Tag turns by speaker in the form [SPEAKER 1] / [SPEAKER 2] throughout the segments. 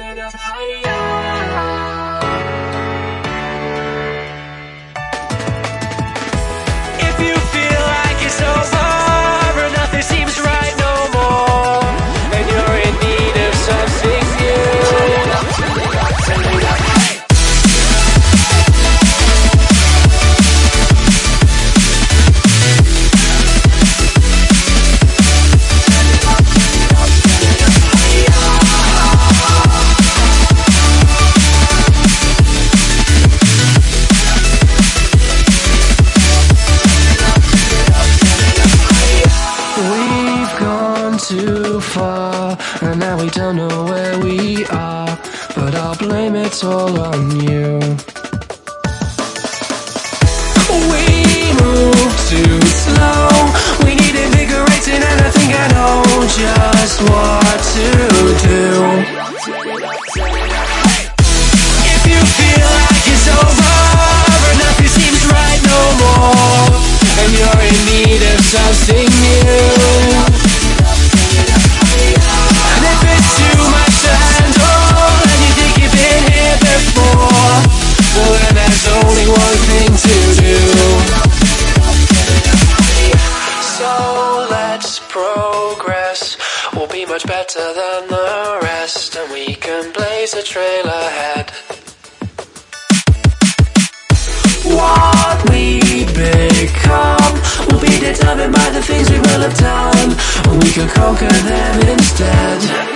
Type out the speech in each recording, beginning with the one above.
[SPEAKER 1] higher. and now we don't know where we are. But I'll blame it all on you. We move too slow. We need invigorating, and I think I know just what to do. If you feel like it's over and nothing seems right no more, and you're in need of something new. Better than the rest, and we can blaze a trail ahead. What we become will be determined by the things we will have done, and we can conquer them instead.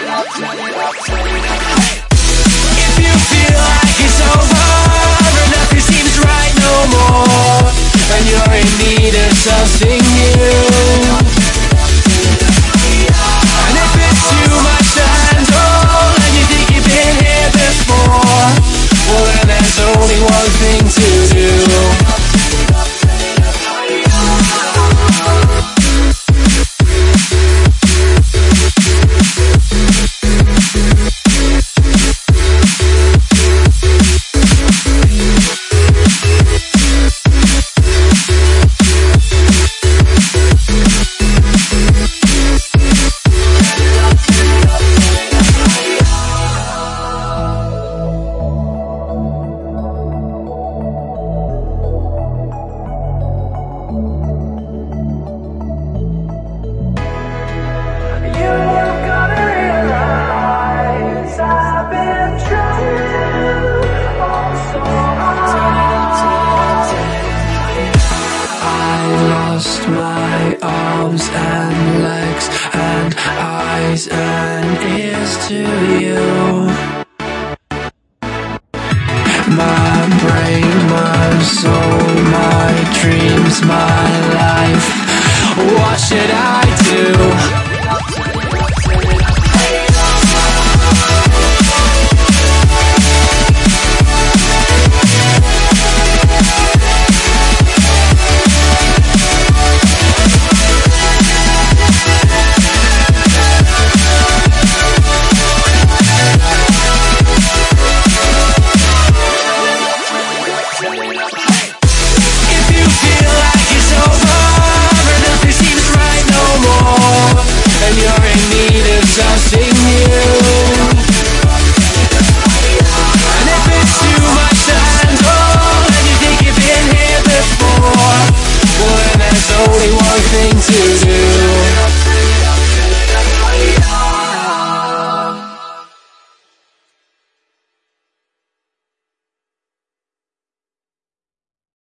[SPEAKER 1] And ears to you. My brain, my soul, my dreams, my